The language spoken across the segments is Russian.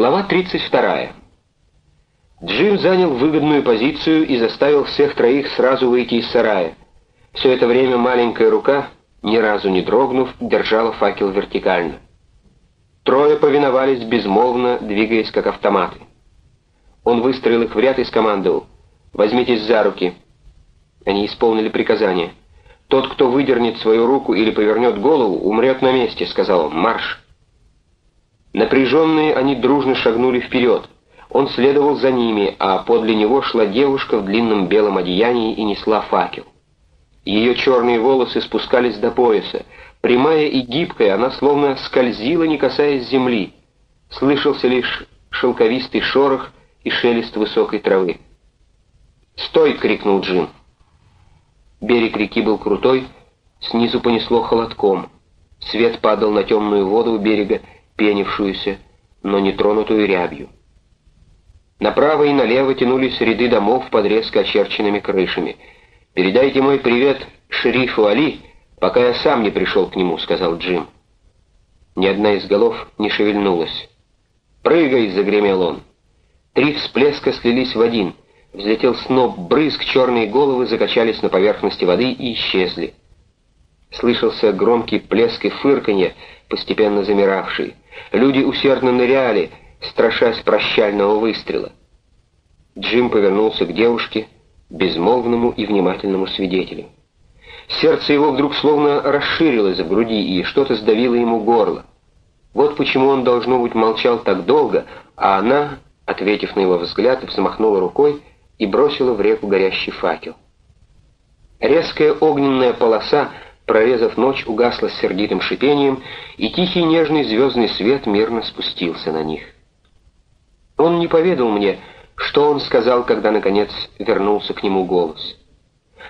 Глава 32. Джим занял выгодную позицию и заставил всех троих сразу выйти из сарая. Все это время маленькая рука, ни разу не дрогнув, держала факел вертикально. Трое повиновались безмолвно, двигаясь как автоматы. Он выстроил их в ряд и скомандовал «Возьмитесь за руки». Они исполнили приказание. «Тот, кто выдернет свою руку или повернет голову, умрет на месте», — сказал он. «Марш!» Напряженные они дружно шагнули вперед. Он следовал за ними, а подле него шла девушка в длинном белом одеянии и несла факел. Ее черные волосы спускались до пояса. Прямая и гибкая, она словно скользила, не касаясь земли. Слышался лишь шелковистый шорох и шелест высокой травы. «Стой!» — крикнул Джим. Берег реки был крутой, снизу понесло холодком. Свет падал на темную воду у берега, пенившуюся, но не тронутую рябью. Направо и налево тянулись ряды домов под резко очерченными крышами. «Передайте мой привет шерифу Али, пока я сам не пришел к нему», — сказал Джим. Ни одна из голов не шевельнулась. «Прыгай!» — загремел он. Три всплеска слились в один. Взлетел сноп брызг, черные головы закачались на поверхности воды и исчезли. Слышался громкий плеск и фырканье, постепенно замиравший. Люди усердно ныряли, страшась прощального выстрела. Джим повернулся к девушке, безмолвному и внимательному свидетелю. Сердце его вдруг словно расширилось в груди, и что-то сдавило ему горло. Вот почему он, должно быть, молчал так долго, а она, ответив на его взгляд, взмахнула рукой и бросила в реку горящий факел. Резкая огненная полоса прорезав ночь, угасла с сердитым шипением, и тихий нежный звездный свет мирно спустился на них. Он не поведал мне, что он сказал, когда, наконец, вернулся к нему голос.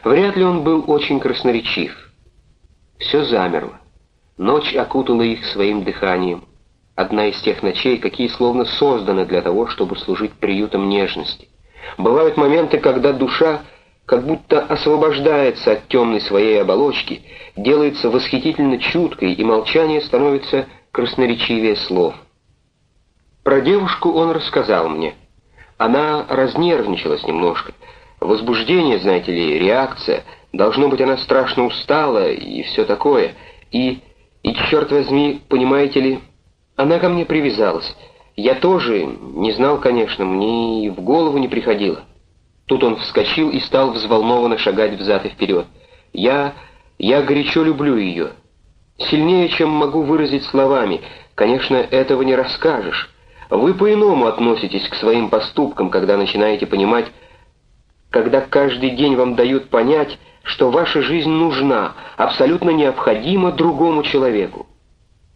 Вряд ли он был очень красноречив. Все замерло. Ночь окутала их своим дыханием. Одна из тех ночей, какие словно созданы для того, чтобы служить приютом нежности. Бывают моменты, когда душа как будто освобождается от темной своей оболочки, делается восхитительно чуткой, и молчание становится красноречивее слов. Про девушку он рассказал мне. Она разнервничалась немножко. Возбуждение, знаете ли, реакция. Должно быть, она страшно устала и все такое. И, и черт возьми, понимаете ли, она ко мне привязалась. Я тоже не знал, конечно, мне и в голову не приходило. Тут он вскочил и стал взволнованно шагать взад и вперед. «Я... я горячо люблю ее. Сильнее, чем могу выразить словами. Конечно, этого не расскажешь. Вы по-иному относитесь к своим поступкам, когда начинаете понимать, когда каждый день вам дают понять, что ваша жизнь нужна, абсолютно необходима другому человеку.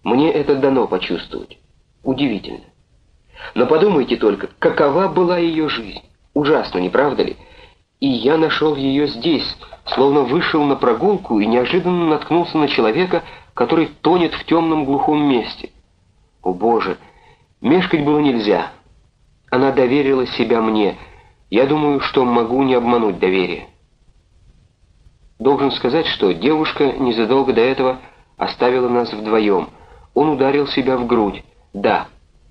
Мне это дано почувствовать. Удивительно. Но подумайте только, какова была ее жизнь. Ужасно, не правда ли? И я нашел ее здесь, словно вышел на прогулку и неожиданно наткнулся на человека, который тонет в темном глухом месте. О боже, мешкать было нельзя. Она доверила себя мне. Я думаю, что могу не обмануть доверие. Должен сказать, что девушка незадолго до этого оставила нас вдвоем. Он ударил себя в грудь. Да,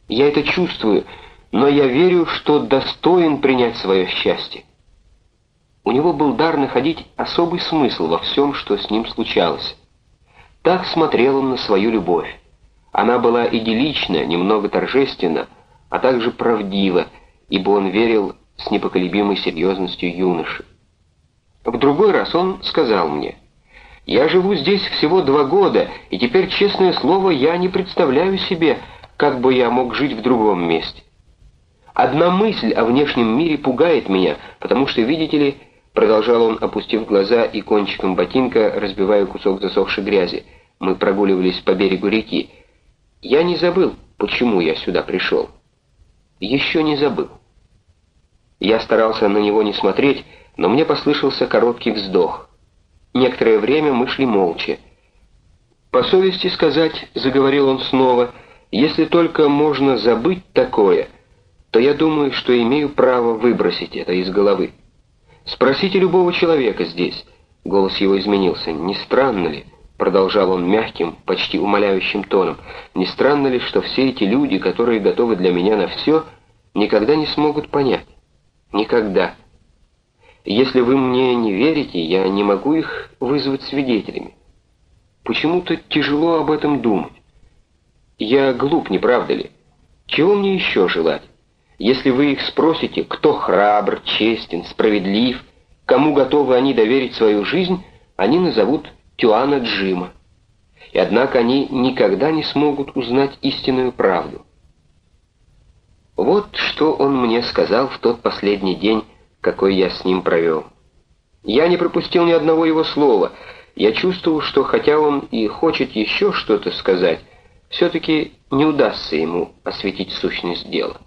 я это чувствую, но я верю, что достоин принять свое счастье. У него был дар находить особый смысл во всем, что с ним случалось. Так смотрел он на свою любовь. Она была идиллична, немного торжественна, а также правдива, ибо он верил с непоколебимой серьезностью юноши. В другой раз он сказал мне, «Я живу здесь всего два года, и теперь, честное слово, я не представляю себе, как бы я мог жить в другом месте. Одна мысль о внешнем мире пугает меня, потому что, видите ли, продолжал он, опустив глаза и кончиком ботинка разбивая кусок засохшей грязи, мы прогуливались по берегу реки. Я не забыл, почему я сюда пришел. Еще не забыл. Я старался на него не смотреть, но мне послышался короткий вздох. Некоторое время мы шли молча. «По совести сказать», — заговорил он снова, — «если только можно забыть такое, то я думаю, что имею право выбросить это из головы. Спросите любого человека здесь. Голос его изменился. Не странно ли? продолжал он мягким, почти умоляющим тоном, не странно ли, что все эти люди, которые готовы для меня на все, никогда не смогут понять? Никогда. Если вы мне не верите, я не могу их вызвать свидетелями. Почему-то тяжело об этом думать. Я глуп, не правда ли? Чего мне еще желать? Если вы их спросите, кто храбр, честен, справедлив, кому готовы они доверить свою жизнь, они назовут Тюана Джима. И однако они никогда не смогут узнать истинную правду. Вот что он мне сказал в тот последний день, какой я с ним провел. Я не пропустил ни одного его слова. Я чувствовал, что хотя он и хочет еще что-то сказать, все-таки не удастся ему осветить сущность дела.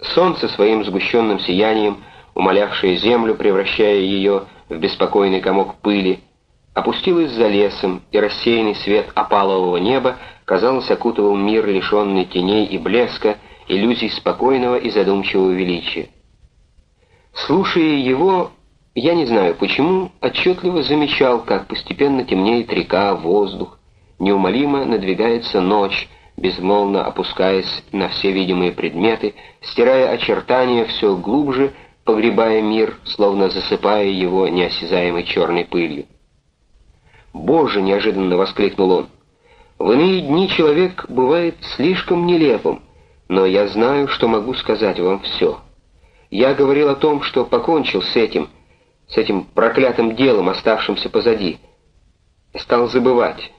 Солнце своим сгущенным сиянием, умолявшее землю, превращая ее в беспокойный комок пыли, опустилось за лесом, и рассеянный свет опалового неба, казалось, окутывал мир, лишенный теней и блеска, иллюзий спокойного и задумчивого величия. Слушая его, я не знаю почему, отчетливо замечал, как постепенно темнеет река, воздух, неумолимо надвигается ночь, безмолвно опускаясь на все видимые предметы, стирая очертания все глубже, погребая мир, словно засыпая его неосязаемой черной пылью. «Боже!» — неожиданно воскликнул он. «В иные дни человек бывает слишком нелепым, но я знаю, что могу сказать вам все. Я говорил о том, что покончил с этим, с этим проклятым делом, оставшимся позади. Стал забывать.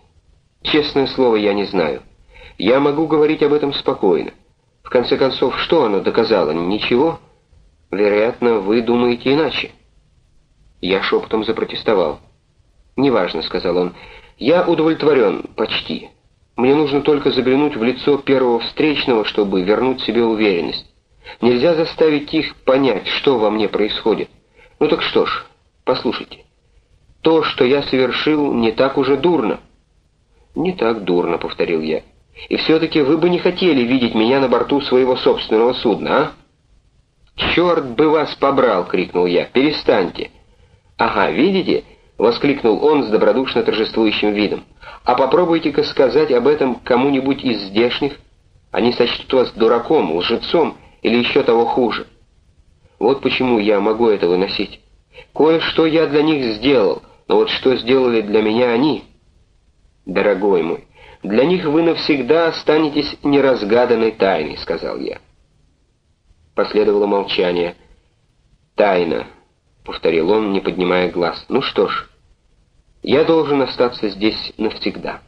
Честное слово, я не знаю. Я могу говорить об этом спокойно. В конце концов, что оно доказало? Ничего? Вероятно, вы думаете иначе. Я шепотом запротестовал. «Неважно», — сказал он. «Я удовлетворен, почти. Мне нужно только заглянуть в лицо первого встречного, чтобы вернуть себе уверенность. Нельзя заставить их понять, что во мне происходит. Ну так что ж, послушайте. То, что я совершил, не так уже дурно». «Не так дурно», — повторил я. «И все-таки вы бы не хотели видеть меня на борту своего собственного судна, а?» «Черт бы вас побрал!» — крикнул я. «Перестаньте!» «Ага, видите?» — воскликнул он с добродушно торжествующим видом. «А попробуйте-ка сказать об этом кому-нибудь из здешних. Они сочтут вас дураком, лжецом или еще того хуже. Вот почему я могу это выносить. Кое-что я для них сделал, но вот что сделали для меня они? Дорогой мой, для них вы навсегда останетесь неразгаданной тайной», — сказал я. Последовало молчание. «Тайна», повторил он, не поднимая глаз. «Ну что ж, я должен остаться здесь навсегда».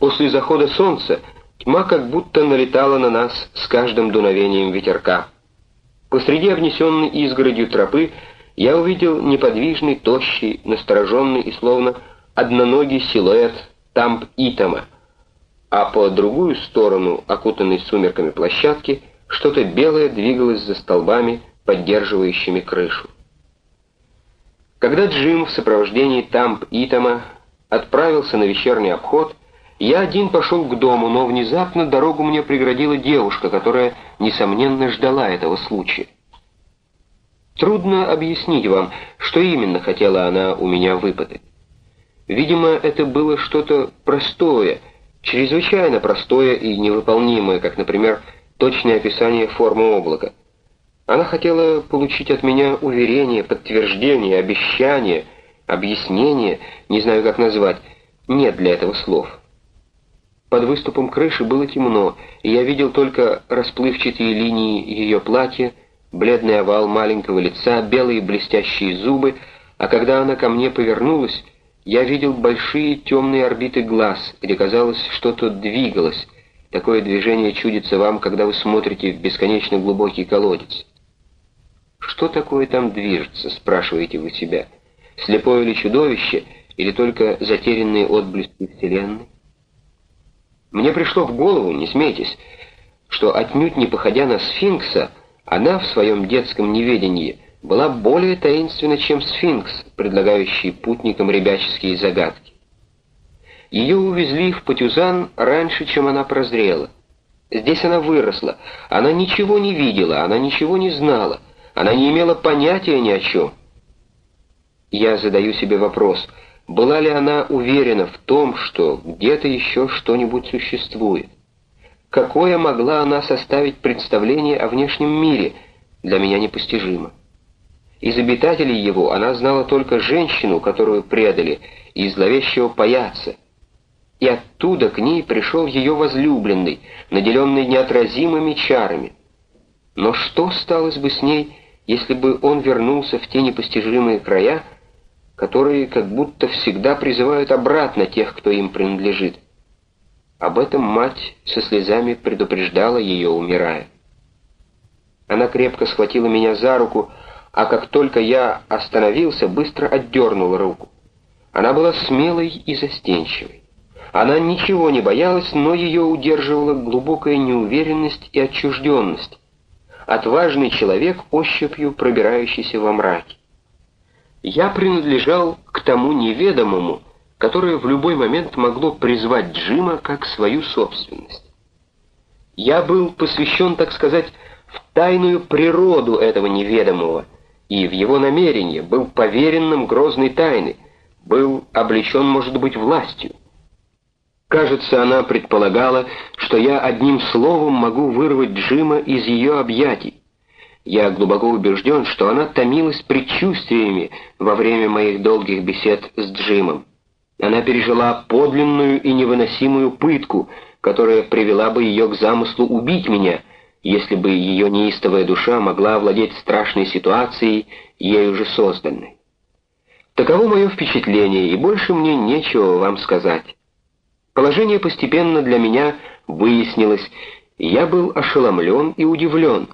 После захода солнца тьма как будто налетала на нас с каждым дуновением ветерка. Посреди обнесенной изгородью тропы я увидел неподвижный, тощий, настороженный и словно одноногий силуэт Тамп-Итама, а по другую сторону, окутанной сумерками площадки, что-то белое двигалось за столбами, поддерживающими крышу. Когда Джим в сопровождении Тамп Итама отправился на вечерний обход, я один пошел к дому, но внезапно дорогу мне преградила девушка, которая, несомненно, ждала этого случая. Трудно объяснить вам, что именно хотела она у меня выпытать. Видимо, это было что-то простое, чрезвычайно простое и невыполнимое, как, например, точное описание формы облака — она хотела получить от меня уверение, подтверждение, обещание, объяснение, не знаю как назвать, нет для этого слов. Под выступом крыши было темно, и я видел только расплывчатые линии ее платья, бледный овал маленького лица, белые блестящие зубы, а когда она ко мне повернулась, я видел большие темные орбиты глаз, где, казалось, что-то двигалось. Такое движение чудится вам, когда вы смотрите в бесконечно глубокий колодец. Что такое там движется, спрашиваете вы себя? Слепое ли чудовище или только затерянные отблески Вселенной? Мне пришло в голову, не смейтесь, что отнюдь не походя на сфинкса, она в своем детском неведении была более таинственна, чем сфинкс, предлагающий путникам ребяческие загадки. Ее увезли в Патюзан раньше, чем она прозрела. Здесь она выросла, она ничего не видела, она ничего не знала, она не имела понятия ни о чем. Я задаю себе вопрос, Была ли она уверена в том, что где-то еще что-нибудь существует? Какое могла она составить представление о внешнем мире, для меня непостижимо. Из обитателей его она знала только женщину, которую предали, и зловещего паяца. И оттуда к ней пришел ее возлюбленный, наделенный неотразимыми чарами. Но что сталось бы с ней, если бы он вернулся в те непостижимые края, которые как будто всегда призывают обратно тех, кто им принадлежит? Об этом мать со слезами предупреждала ее, умирая. Она крепко схватила меня за руку, а как только я остановился, быстро отдернула руку. Она была смелой и застенчивой. Она ничего не боялась, но ее удерживала глубокая неуверенность и отчужденность. Отважный человек, ощупью пробирающийся во мраке. Я принадлежал к тому неведомому, которое в любой момент могло призвать Джима как свою собственность. Я был посвящен, так сказать, в тайную природу этого неведомого, и в его намерение был поверенным грозной тайны, был облечен, может быть, властью. Кажется, она предполагала, что я одним словом могу вырвать Джима из ее объятий. Я глубоко убежден, что она томилась предчувствиями во время моих долгих бесед с Джимом. Она пережила подлинную и невыносимую пытку, которая привела бы ее к замыслу убить меня, если бы ее неистовая душа могла овладеть страшной ситуацией, ею уже созданной. Таково мое впечатление, и больше мне нечего вам сказать. Положение постепенно для меня выяснилось, я был ошеломлен и удивлен.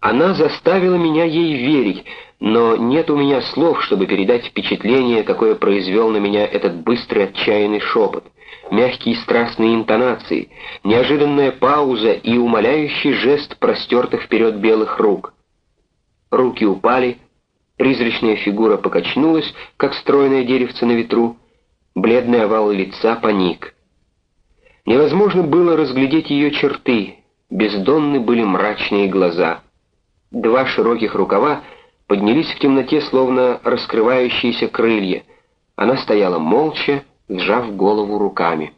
Она заставила меня ей верить, но нет у меня слов, чтобы передать впечатление, какое произвел на меня этот быстрый отчаянный шепот, мягкие страстные интонации, неожиданная пауза и умоляющий жест простертых вперед белых рук. Руки упали, призрачная фигура покачнулась, как стройное деревце на ветру, бледный овал лица поник. Невозможно было разглядеть ее черты, бездонны были мрачные глаза. Два широких рукава поднялись в темноте, словно раскрывающиеся крылья. Она стояла молча, сжав голову руками.